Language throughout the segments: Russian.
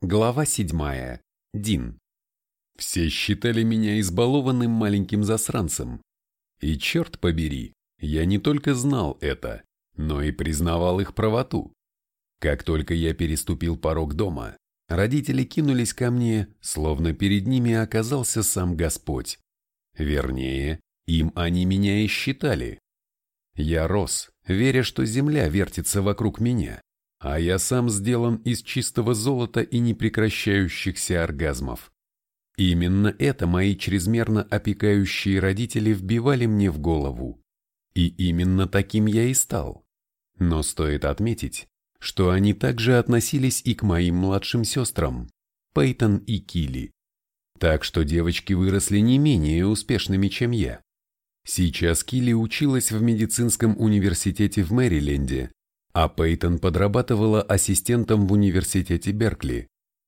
Глава 7. Дин. Все считали меня избалованным маленьким засранцем. И черт побери, я не только знал это, но и признавал их правоту. Как только я переступил порог дома, родители кинулись ко мне, словно перед ними оказался сам Господь. Вернее, им они меня и считали. Я рос, веря, что земля вертится вокруг меня а я сам сделан из чистого золота и непрекращающихся оргазмов. Именно это мои чрезмерно опекающие родители вбивали мне в голову. И именно таким я и стал. Но стоит отметить, что они также относились и к моим младшим сестрам, Пейтон и Килли. Так что девочки выросли не менее успешными, чем я. Сейчас Килли училась в медицинском университете в Мэриленде, а Пейтон подрабатывала ассистентом в университете Беркли,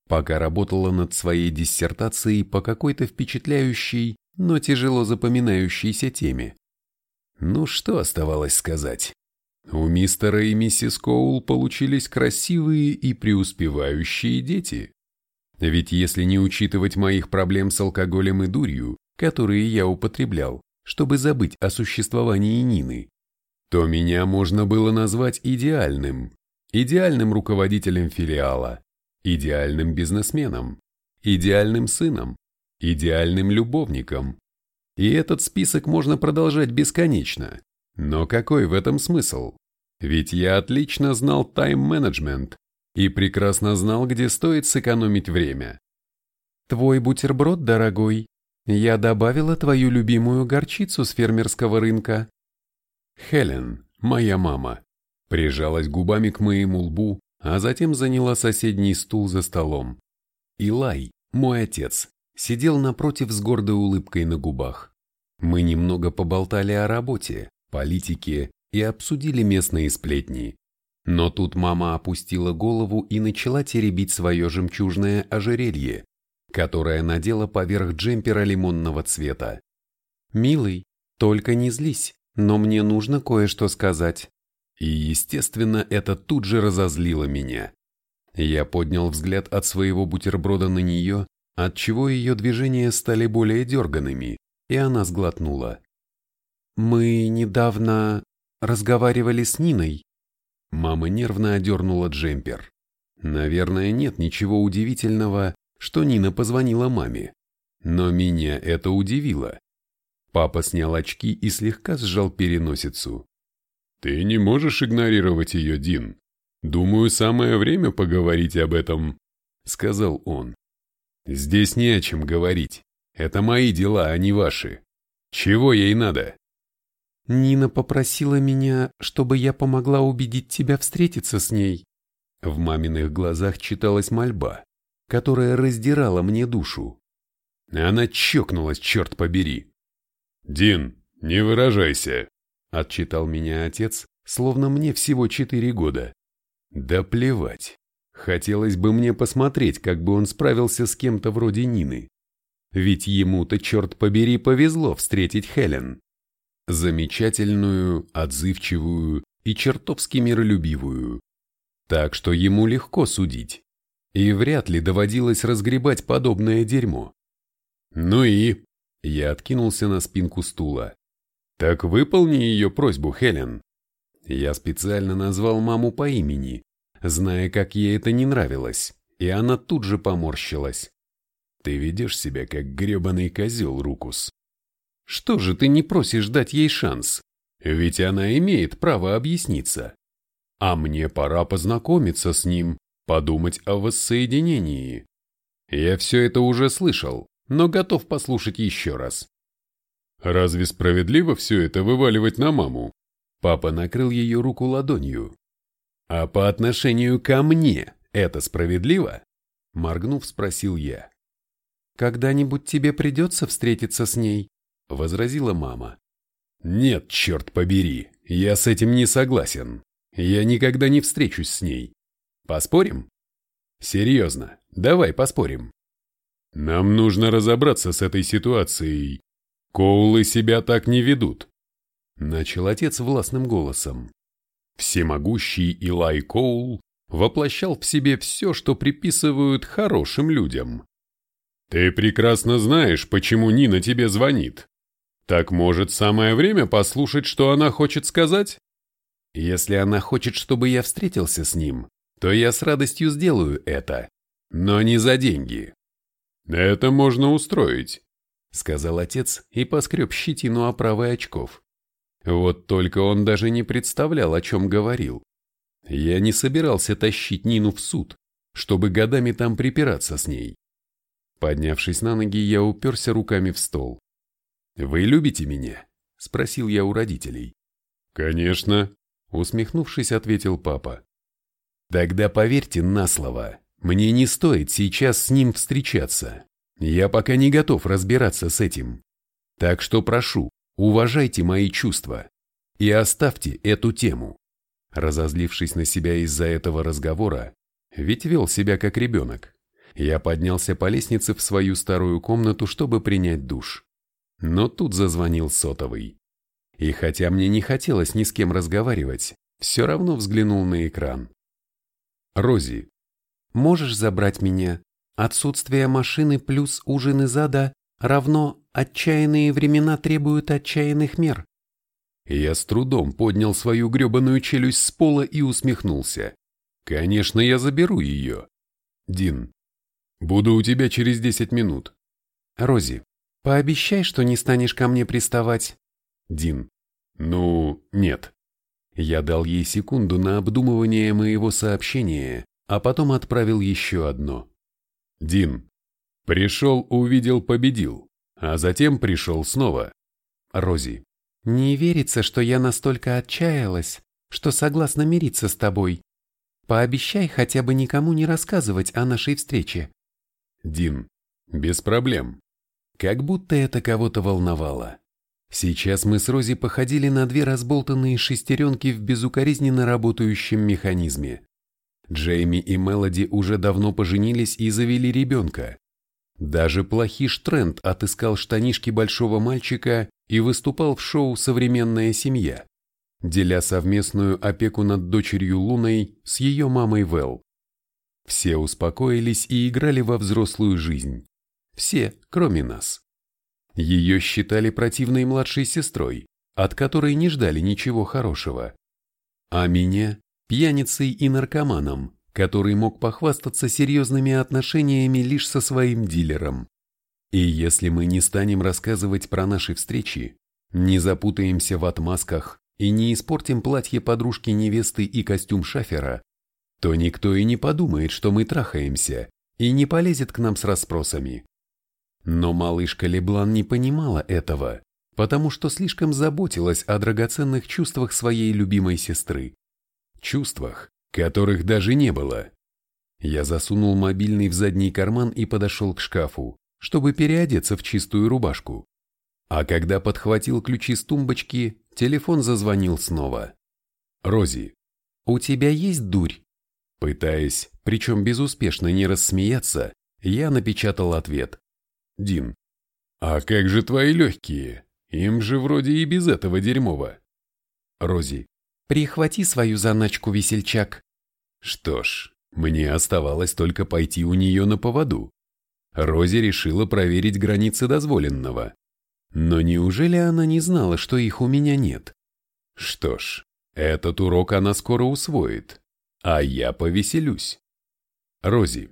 пока работала над своей диссертацией по какой-то впечатляющей, но тяжело запоминающейся теме. Ну что оставалось сказать? У мистера и миссис Коул получились красивые и преуспевающие дети. Ведь если не учитывать моих проблем с алкоголем и дурью, которые я употреблял, чтобы забыть о существовании Нины, то меня можно было назвать идеальным, идеальным руководителем филиала, идеальным бизнесменом, идеальным сыном, идеальным любовником. И этот список можно продолжать бесконечно. Но какой в этом смысл? Ведь я отлично знал тайм-менеджмент и прекрасно знал, где стоит сэкономить время. Твой бутерброд, дорогой. Я добавила твою любимую горчицу с фермерского рынка. Хелен, моя мама, прижалась губами к моему лбу, а затем заняла соседний стул за столом. Илай, мой отец, сидел напротив с гордой улыбкой на губах. Мы немного поболтали о работе, политике и обсудили местные сплетни. Но тут мама опустила голову и начала теребить свое жемчужное ожерелье, которое надела поверх джемпера лимонного цвета. «Милый, только не злись но мне нужно кое-что сказать. И, естественно, это тут же разозлило меня. Я поднял взгляд от своего бутерброда на нее, отчего ее движения стали более дерганными, и она сглотнула. «Мы недавно разговаривали с Ниной». Мама нервно одернула джемпер. Наверное, нет ничего удивительного, что Нина позвонила маме. Но меня это удивило. Папа снял очки и слегка сжал переносицу. «Ты не можешь игнорировать ее, Дин. Думаю, самое время поговорить об этом», — сказал он. «Здесь не о чем говорить. Это мои дела, а не ваши. Чего ей надо?» «Нина попросила меня, чтобы я помогла убедить тебя встретиться с ней». В маминых глазах читалась мольба, которая раздирала мне душу. Она чокнулась, черт побери. «Дин, не выражайся», — отчитал меня отец, словно мне всего четыре года. «Да плевать. Хотелось бы мне посмотреть, как бы он справился с кем-то вроде Нины. Ведь ему-то, черт побери, повезло встретить Хелен. Замечательную, отзывчивую и чертовски миролюбивую. Так что ему легко судить. И вряд ли доводилось разгребать подобное дерьмо. Ну и я откинулся на спинку стула. «Так выполни ее просьбу, Хелен». Я специально назвал маму по имени, зная, как ей это не нравилось, и она тут же поморщилась. «Ты ведешь себя как гребаный козел, Рукус. Что же ты не просишь дать ей шанс? Ведь она имеет право объясниться. А мне пора познакомиться с ним, подумать о воссоединении. Я все это уже слышал, но готов послушать еще раз. Разве справедливо все это вываливать на маму? Папа накрыл ее руку ладонью. А по отношению ко мне это справедливо? Моргнув, спросил я. «Когда-нибудь тебе придется встретиться с ней?» — возразила мама. «Нет, черт побери, я с этим не согласен. Я никогда не встречусь с ней. Поспорим?» «Серьезно, давай поспорим». Нам нужно разобраться с этой ситуацией. Коулы себя так не ведут. Начал отец властным голосом. Всемогущий Илай Коул воплощал в себе все, что приписывают хорошим людям. «Ты прекрасно знаешь, почему Нина тебе звонит. Так, может, самое время послушать, что она хочет сказать?» «Если она хочет, чтобы я встретился с ним, то я с радостью сделаю это, но не за деньги». «Это можно устроить», — сказал отец и поскреб щетину оправы очков. Вот только он даже не представлял, о чем говорил. Я не собирался тащить Нину в суд, чтобы годами там припираться с ней. Поднявшись на ноги, я уперся руками в стол. «Вы любите меня?» – спросил я у родителей. «Конечно», – усмехнувшись, ответил папа. «Тогда поверьте на слово, мне не стоит сейчас с ним встречаться. Я пока не готов разбираться с этим. Так что прошу, уважайте мои чувства и оставьте эту тему». Разозлившись на себя из-за этого разговора, ведь вел себя как ребенок, я поднялся по лестнице в свою старую комнату, чтобы принять душ. Но тут зазвонил сотовый. И хотя мне не хотелось ни с кем разговаривать, все равно взглянул на экран. Рози, можешь забрать меня? Отсутствие машины плюс ужин из ада равно отчаянные времена требуют отчаянных мер. Я с трудом поднял свою гребаную челюсть с пола и усмехнулся. Конечно, я заберу ее. Дин, Буду у тебя через десять минут. Рози, пообещай, что не станешь ко мне приставать. Дин. Ну, нет. Я дал ей секунду на обдумывание моего сообщения, а потом отправил еще одно. Дин. Пришел, увидел, победил, а затем пришел снова. Рози. Не верится, что я настолько отчаялась, что согласна мириться с тобой. Пообещай хотя бы никому не рассказывать о нашей встрече. Дин, без проблем. Как будто это кого-то волновало. Сейчас мы с Рози походили на две разболтанные шестеренки в безукоризненно работающем механизме. Джейми и Мелоди уже давно поженились и завели ребенка. Даже плохиш Трент отыскал штанишки большого мальчика и выступал в шоу «Современная семья», деля совместную опеку над дочерью Луной с ее мамой Вэл. Все успокоились и играли во взрослую жизнь. Все, кроме нас. Ее считали противной младшей сестрой, от которой не ждали ничего хорошего. А меня – пьяницей и наркоманом, который мог похвастаться серьезными отношениями лишь со своим дилером. И если мы не станем рассказывать про наши встречи, не запутаемся в отмазках и не испортим платье подружки невесты и костюм шафера, то никто и не подумает, что мы трахаемся, и не полезет к нам с расспросами. Но малышка Леблан не понимала этого, потому что слишком заботилась о драгоценных чувствах своей любимой сестры. Чувствах, которых даже не было. Я засунул мобильный в задний карман и подошел к шкафу, чтобы переодеться в чистую рубашку. А когда подхватил ключи с тумбочки, телефон зазвонил снова. «Рози, у тебя есть дурь?» Пытаясь, причем безуспешно не рассмеяться, я напечатал ответ. Дин, а как же твои легкие? Им же вроде и без этого дерьмово. Рози, прихвати свою заначку, весельчак. Что ж, мне оставалось только пойти у нее на поводу. Рози решила проверить границы дозволенного. Но неужели она не знала, что их у меня нет? Что ж, этот урок она скоро усвоит а я повеселюсь. Рози,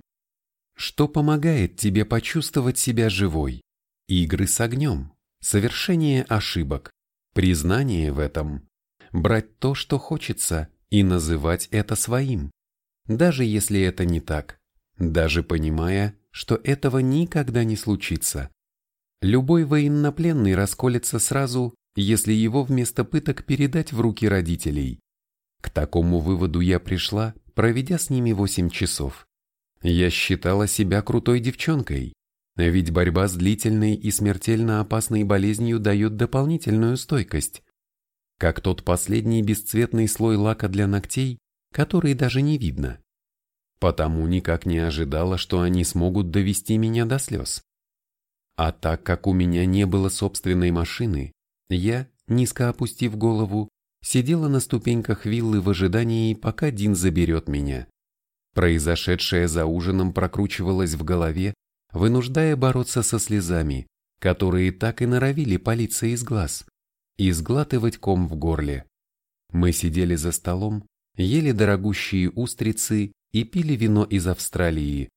что помогает тебе почувствовать себя живой? Игры с огнем, совершение ошибок, признание в этом, брать то, что хочется, и называть это своим, даже если это не так, даже понимая, что этого никогда не случится. Любой военнопленный расколется сразу, если его вместо пыток передать в руки родителей. К такому выводу я пришла, проведя с ними 8 часов. Я считала себя крутой девчонкой, ведь борьба с длительной и смертельно опасной болезнью дает дополнительную стойкость. Как тот последний бесцветный слой лака для ногтей, который даже не видно. Потому никак не ожидала, что они смогут довести меня до слез. А так как у меня не было собственной машины, я, низко опустив голову, сидела на ступеньках виллы в ожидании, пока Дин заберет меня. Произошедшее за ужином прокручивалось в голове, вынуждая бороться со слезами, которые так и норовили палиться из глаз, и сглатывать ком в горле. Мы сидели за столом, ели дорогущие устрицы и пили вино из Австралии.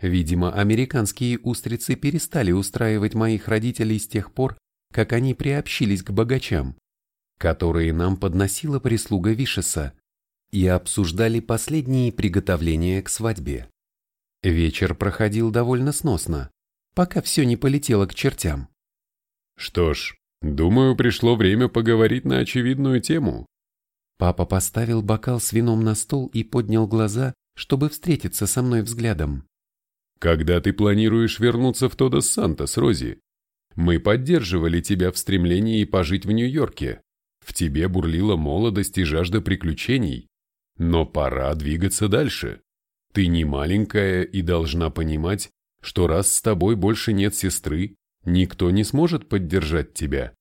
Видимо, американские устрицы перестали устраивать моих родителей с тех пор, как они приобщились к богачам, которые нам подносила прислуга Вишеса, и обсуждали последние приготовления к свадьбе. Вечер проходил довольно сносно, пока все не полетело к чертям. Что ж, думаю, пришло время поговорить на очевидную тему. Папа поставил бокал с вином на стол и поднял глаза, чтобы встретиться со мной взглядом. Когда ты планируешь вернуться в Тодос Сантос, Рози? Мы поддерживали тебя в стремлении пожить в Нью-Йорке. В тебе бурлила молодость и жажда приключений. Но пора двигаться дальше. Ты не маленькая и должна понимать, что раз с тобой больше нет сестры, никто не сможет поддержать тебя.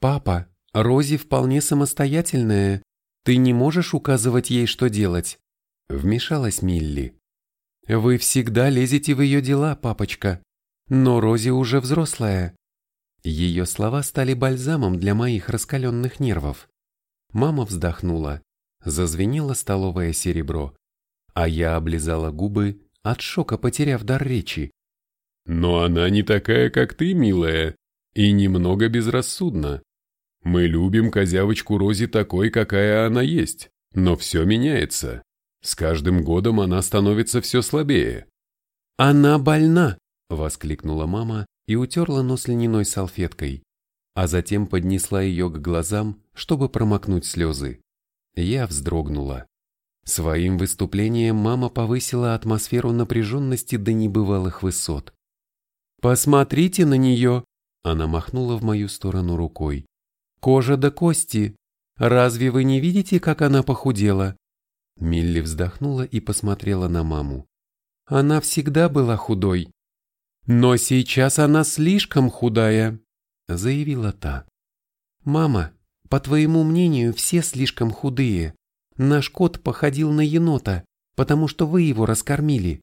Папа, Рози вполне самостоятельная. Ты не можешь указывать ей, что делать. Вмешалась Милли. Вы всегда лезете в ее дела, папочка. Но Рози уже взрослая. Ее слова стали бальзамом для моих раскаленных нервов. Мама вздохнула. Зазвенело столовое серебро. А я облизала губы, от шока потеряв дар речи. Но она не такая, как ты, милая, и немного безрассудна. Мы любим козявочку Рози такой, какая она есть, но все меняется. С каждым годом она становится все слабее. «Она больна!» – воскликнула мама и утерла нос льняной салфеткой, а затем поднесла ее к глазам, чтобы промокнуть слезы. Я вздрогнула. Своим выступлением мама повысила атмосферу напряженности до небывалых высот. «Посмотрите на нее!» Она махнула в мою сторону рукой. «Кожа до кости! Разве вы не видите, как она похудела?» Милли вздохнула и посмотрела на маму. Она всегда была худой. Но сейчас она слишком худая, заявила та. Мама, по твоему мнению, все слишком худые. Наш кот походил на енота, потому что вы его раскормили.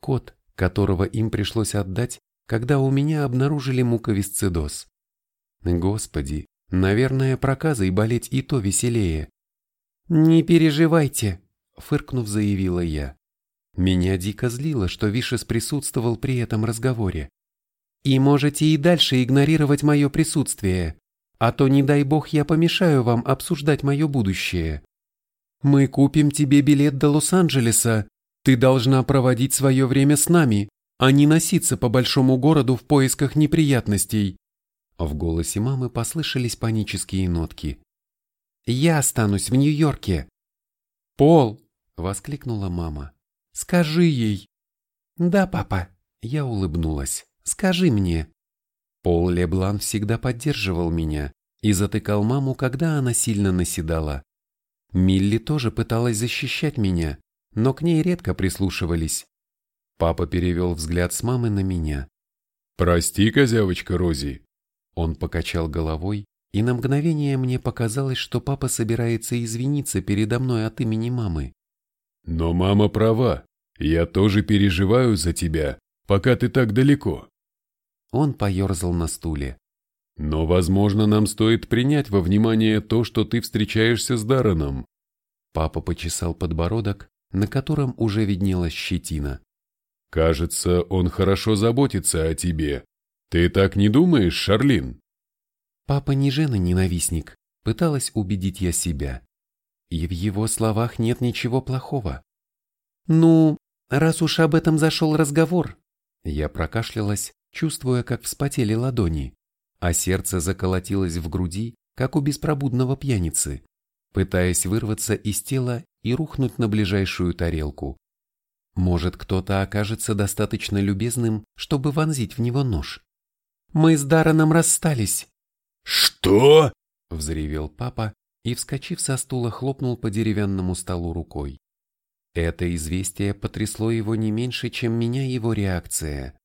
Кот, которого им пришлось отдать, когда у меня обнаружили муковисцидоз. Господи, наверное, проказой болеть и то веселее. «Не переживайте», — фыркнув, заявила я. Меня дико злило, что Вишес присутствовал при этом разговоре. «И можете и дальше игнорировать мое присутствие, а то, не дай бог, я помешаю вам обсуждать мое будущее. Мы купим тебе билет до Лос-Анджелеса. Ты должна проводить свое время с нами, а не носиться по большому городу в поисках неприятностей». В голосе мамы послышались панические нотки. Я останусь в Нью-Йорке. Пол, воскликнула мама. Скажи ей. Да, папа, я улыбнулась. Скажи мне. Пол Леблан всегда поддерживал меня и затыкал маму, когда она сильно наседала. Милли тоже пыталась защищать меня, но к ней редко прислушивались. Папа перевел взгляд с мамы на меня. «Прости, козявочка Рози». Он покачал головой, и на мгновение мне показалось, что папа собирается извиниться передо мной от имени мамы. «Но мама права. Я тоже переживаю за тебя, пока ты так далеко». Он поерзал на стуле. «Но, возможно, нам стоит принять во внимание то, что ты встречаешься с Дараном». Папа почесал подбородок, на котором уже виднелась щетина. «Кажется, он хорошо заботится о тебе. Ты так не думаешь, Шарлин?» Папа не жена-ненавистник, пыталась убедить я себя. И в его словах нет ничего плохого. Ну, раз уж об этом зашел разговор. Я прокашлялась, чувствуя, как вспотели ладони, а сердце заколотилось в груди, как у беспробудного пьяницы, пытаясь вырваться из тела и рухнуть на ближайшую тарелку. Может, кто-то окажется достаточно любезным, чтобы вонзить в него нож. Мы с Дараном расстались. «Что?» – взревел папа и, вскочив со стула, хлопнул по деревянному столу рукой. Это известие потрясло его не меньше, чем меня его реакция.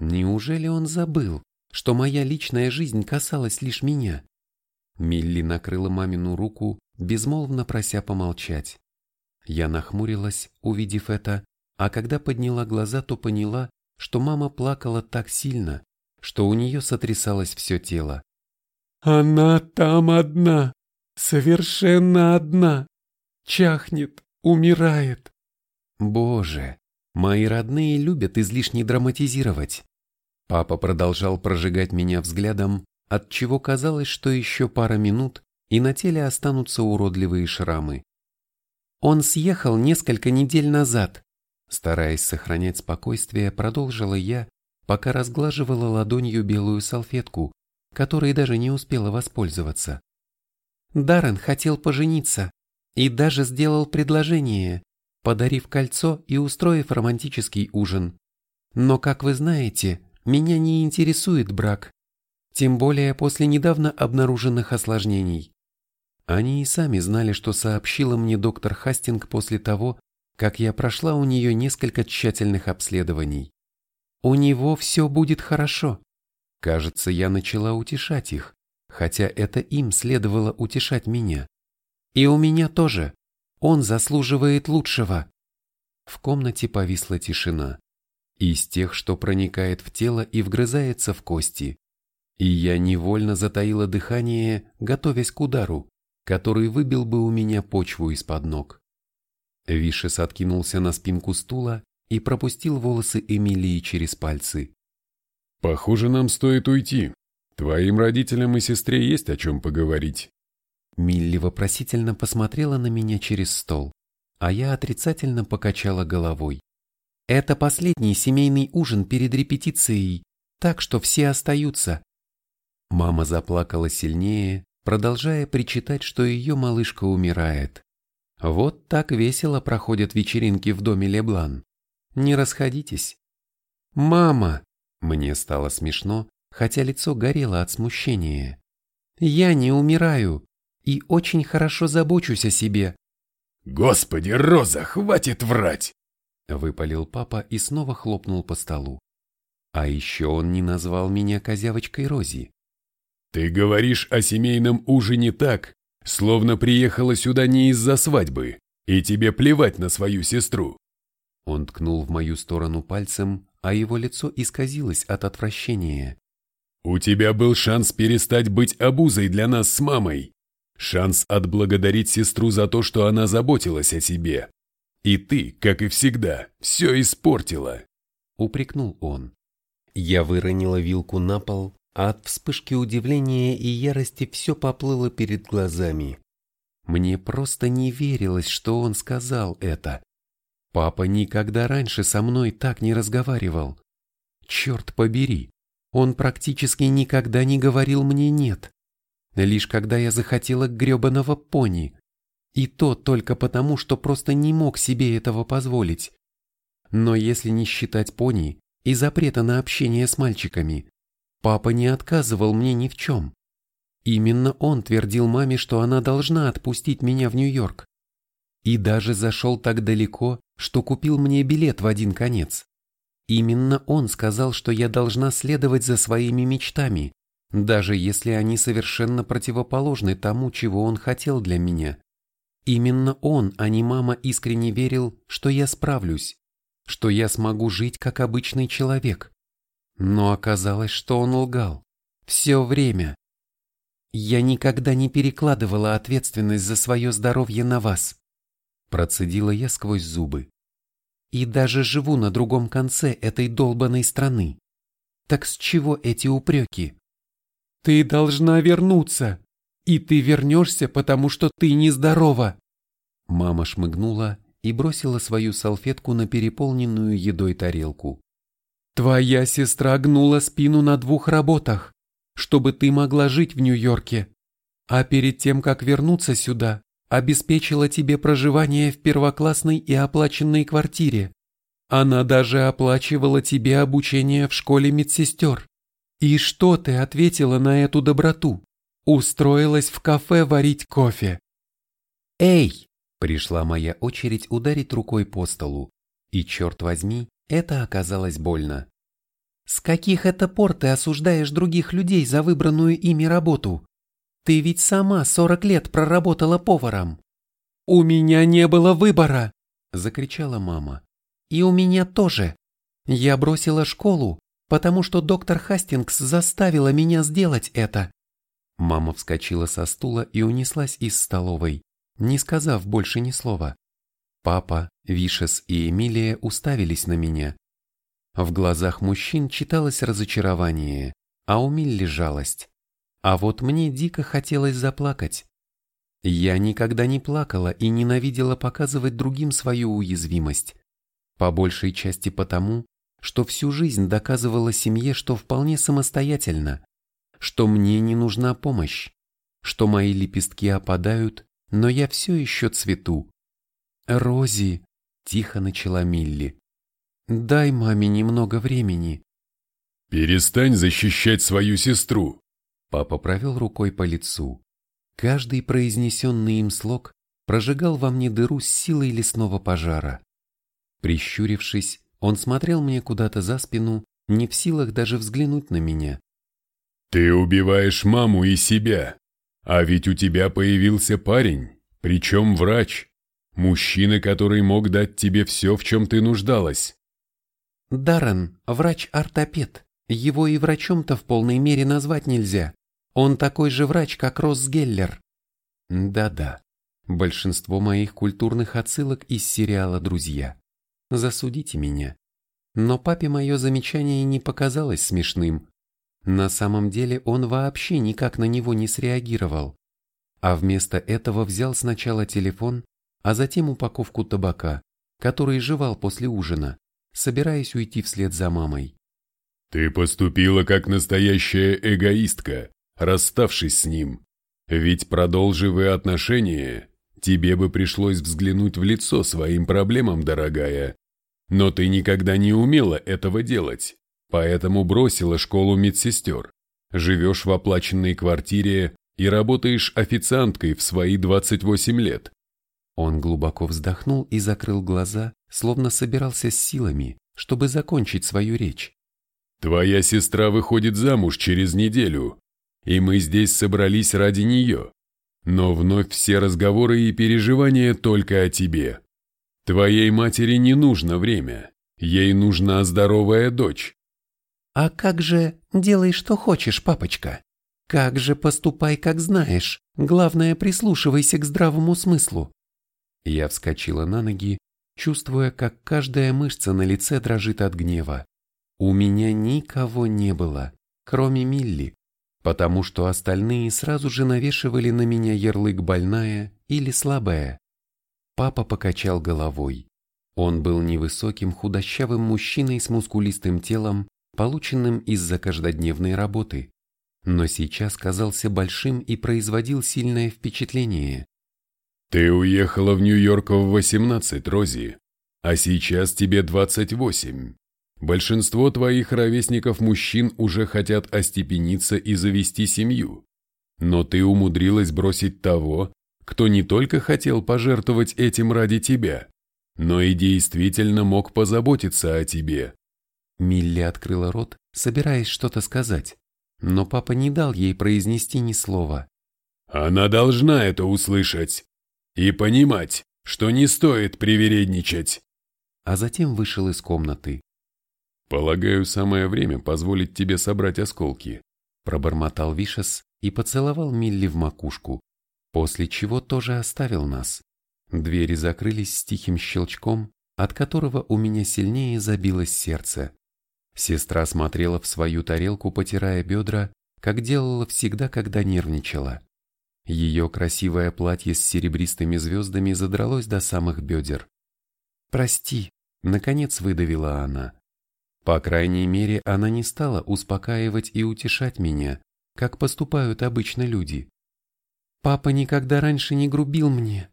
Неужели он забыл, что моя личная жизнь касалась лишь меня? Милли накрыла мамину руку, безмолвно прося помолчать. Я нахмурилась, увидев это, а когда подняла глаза, то поняла, что мама плакала так сильно, что у нее сотрясалось все тело. «Она там одна, совершенно одна, чахнет, умирает». Боже, мои родные любят излишне драматизировать. Папа продолжал прожигать меня взглядом, от чего казалось, что еще пара минут, и на теле останутся уродливые шрамы. Он съехал несколько недель назад. Стараясь сохранять спокойствие, продолжила я, пока разглаживала ладонью белую салфетку, которой даже не успела воспользоваться. Даррен хотел пожениться и даже сделал предложение, подарив кольцо и устроив романтический ужин. Но, как вы знаете, меня не интересует брак, тем более после недавно обнаруженных осложнений. Они и сами знали, что сообщила мне доктор Хастинг после того, как я прошла у нее несколько тщательных обследований. У него все будет хорошо. Кажется, я начала утешать их, хотя это им следовало утешать меня. И у меня тоже. Он заслуживает лучшего. В комнате повисла тишина. Из тех, что проникает в тело и вгрызается в кости. И я невольно затаила дыхание, готовясь к удару, который выбил бы у меня почву из-под ног. Вишес откинулся на спинку стула и пропустил волосы Эмилии через пальцы. «Похоже, нам стоит уйти. Твоим родителям и сестре есть о чем поговорить». Милли вопросительно посмотрела на меня через стол, а я отрицательно покачала головой. «Это последний семейный ужин перед репетицией, так что все остаются». Мама заплакала сильнее, продолжая причитать, что ее малышка умирает. Вот так весело проходят вечеринки в доме Леблан. Не расходитесь. «Мама!» Мне стало смешно, хотя лицо горело от смущения. «Я не умираю и очень хорошо забочусь о себе». «Господи, Роза, хватит врать!» Выпалил папа и снова хлопнул по столу. А еще он не назвал меня козявочкой Рози. «Ты говоришь о семейном ужине так, словно приехала сюда не из-за свадьбы, и тебе плевать на свою сестру. Он ткнул в мою сторону пальцем, а его лицо исказилось от отвращения. «У тебя был шанс перестать быть обузой для нас с мамой. Шанс отблагодарить сестру за то, что она заботилась о тебе. И ты, как и всегда, все испортила», — упрекнул он. Я выронила вилку на пол, от вспышки удивления и ярости все поплыло перед глазами. Мне просто не верилось, что он сказал это. Папа никогда раньше со мной так не разговаривал. Черт побери, он практически никогда не говорил мне «нет». Лишь когда я захотела гребаного пони. И то только потому, что просто не мог себе этого позволить. Но если не считать пони и запрета на общение с мальчиками, папа не отказывал мне ни в чем. Именно он твердил маме, что она должна отпустить меня в Нью-Йорк. И даже зашел так далеко, что купил мне билет в один конец. Именно он сказал, что я должна следовать за своими мечтами, даже если они совершенно противоположны тому, чего он хотел для меня. Именно он, а не мама, искренне верил, что я справлюсь, что я смогу жить как обычный человек. Но оказалось, что он лгал. Все время. Я никогда не перекладывала ответственность за свое здоровье на вас. Процедила я сквозь зубы. И даже живу на другом конце этой долбанной страны. Так с чего эти упреки? Ты должна вернуться. И ты вернешься, потому что ты нездорова. Мама шмыгнула и бросила свою салфетку на переполненную едой тарелку. Твоя сестра гнула спину на двух работах, чтобы ты могла жить в Нью-Йорке. А перед тем, как вернуться сюда, обеспечила тебе проживание в первоклассной и оплаченной квартире. Она даже оплачивала тебе обучение в школе медсестер. И что ты ответила на эту доброту? Устроилась в кафе варить кофе. Эй! Пришла моя очередь ударить рукой по столу. И черт возьми, это оказалось больно. С каких это пор ты осуждаешь других людей за выбранную ими работу? Ты ведь сама 40 лет проработала поваром. «У меня не было выбора!» – закричала мама. «И у меня тоже. Я бросила школу, потому что доктор Хастингс заставила меня сделать это». Мама вскочила со стула и унеслась из столовой, не сказав больше ни слова. Папа, Вишес и Эмилия уставились на меня. В глазах мужчин читалось разочарование, а у Милли жалость. А вот мне дико хотелось заплакать. Я никогда не плакала и ненавидела показывать другим свою уязвимость. По большей части потому, что всю жизнь доказывала семье, что вполне самостоятельно, что мне не нужна помощь, что мои лепестки опадают, но я все еще цвету. «Рози», — тихо начала Милли, — «дай маме немного времени». «Перестань защищать свою сестру», — папа провел рукой по лицу. Каждый произнесенный им слог прожигал во мне дыру с силой лесного пожара. Прищурившись, он смотрел мне куда-то за спину, не в силах даже взглянуть на меня. «Ты убиваешь маму и себя, а ведь у тебя появился парень, причем врач, мужчина, который мог дать тебе все, в чем ты нуждалась». «Даррен, врач-ортопед, его и врачом-то в полной мере назвать нельзя», он такой же врач, как Росс Геллер. Да-да, большинство моих культурных отсылок из сериала «Друзья». Засудите меня. Но папе мое замечание не показалось смешным. На самом деле он вообще никак на него не среагировал. А вместо этого взял сначала телефон, а затем упаковку табака, который жевал после ужина, собираясь уйти вслед за мамой. «Ты поступила как настоящая эгоистка», расставшись с ним. Ведь продолжи вы отношения, тебе бы пришлось взглянуть в лицо своим проблемам, дорогая. Но ты никогда не умела этого делать, поэтому бросила школу медсестер, живешь в оплаченной квартире и работаешь официанткой в свои 28 лет. Он глубоко вздохнул и закрыл глаза, словно собирался с силами, чтобы закончить свою речь. Твоя сестра выходит замуж через неделю, и мы здесь собрались ради нее. Но вновь все разговоры и переживания только о тебе. Твоей матери не нужно время, ей нужна здоровая дочь. А как же делай, что хочешь, папочка? Как же поступай, как знаешь? Главное, прислушивайся к здравому смыслу. Я вскочила на ноги, чувствуя, как каждая мышца на лице дрожит от гнева. У меня никого не было, кроме Милли потому что остальные сразу же навешивали на меня ярлык «больная» или «слабая». Папа покачал головой. Он был невысоким худощавым мужчиной с мускулистым телом, полученным из-за каждодневной работы, но сейчас казался большим и производил сильное впечатление. «Ты уехала в Нью-Йорк в 18, Рози, а сейчас тебе 28. Большинство твоих ровесников-мужчин уже хотят остепениться и завести семью. Но ты умудрилась бросить того, кто не только хотел пожертвовать этим ради тебя, но и действительно мог позаботиться о тебе. Милли открыла рот, собираясь что-то сказать, но папа не дал ей произнести ни слова. Она должна это услышать и понимать, что не стоит привередничать. А затем вышел из комнаты. «Полагаю, самое время позволить тебе собрать осколки», пробормотал Вишес и поцеловал Милли в макушку, после чего тоже оставил нас. Двери закрылись с тихим щелчком, от которого у меня сильнее забилось сердце. Сестра смотрела в свою тарелку, потирая бедра, как делала всегда, когда нервничала. Ее красивое платье с серебристыми звездами задралось до самых бедер. «Прости», — наконец выдавила она. По крайней мере, она не стала успокаивать и утешать меня, как поступают обычно люди. «Папа никогда раньше не грубил мне».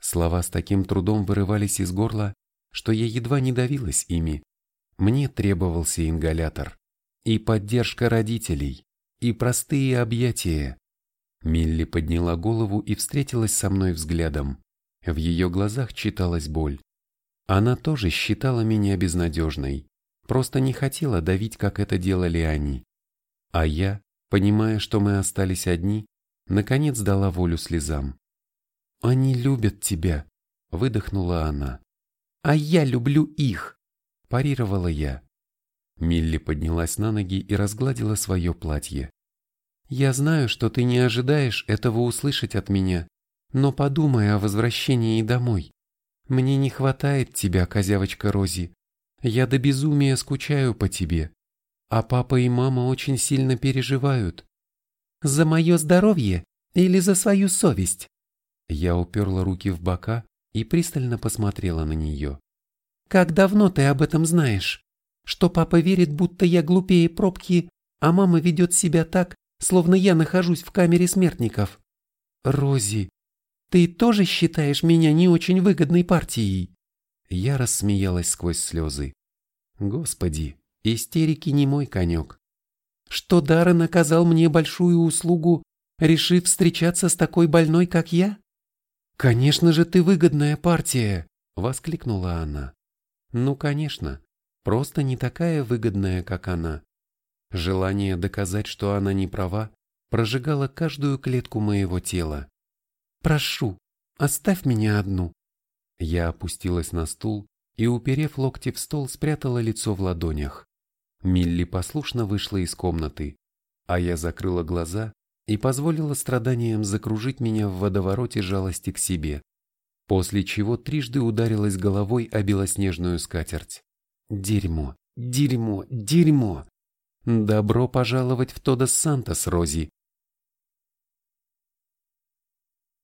Слова с таким трудом вырывались из горла, что я едва не давилась ими. Мне требовался ингалятор. И поддержка родителей, и простые объятия. Милли подняла голову и встретилась со мной взглядом. В ее глазах читалась боль. Она тоже считала меня безнадежной просто не хотела давить, как это делали они. А я, понимая, что мы остались одни, наконец дала волю слезам. Они любят тебя, выдохнула она. А я люблю их, парировала я. Милли поднялась на ноги и разгладила свое платье. Я знаю, что ты не ожидаешь этого услышать от меня, но подумай о возвращении домой. Мне не хватает тебя, козявочка Рози. Я до безумия скучаю по тебе. А папа и мама очень сильно переживают. За мое здоровье или за свою совесть? Я уперла руки в бока и пристально посмотрела на нее. Как давно ты об этом знаешь? Что папа верит, будто я глупее пробки, а мама ведет себя так, словно я нахожусь в камере смертников. Рози, ты тоже считаешь меня не очень выгодной партией? Я рассмеялась сквозь слезы. Господи, истерики не мой конек. Что Даррен оказал мне большую услугу, решив встречаться с такой больной, как я? Конечно же, ты выгодная партия, воскликнула она. Ну, конечно, просто не такая выгодная, как она. Желание доказать, что она не права, прожигало каждую клетку моего тела. Прошу, оставь меня одну. Я опустилась на стул и, уперев локти в стол, спрятала лицо в ладонях. Милли послушно вышла из комнаты, а я закрыла глаза и позволила страданиям закружить меня в водовороте жалости к себе, после чего трижды ударилась головой о белоснежную скатерть. Дерьмо, дерьмо, дерьмо! Добро пожаловать в Тодос Сантос, Рози!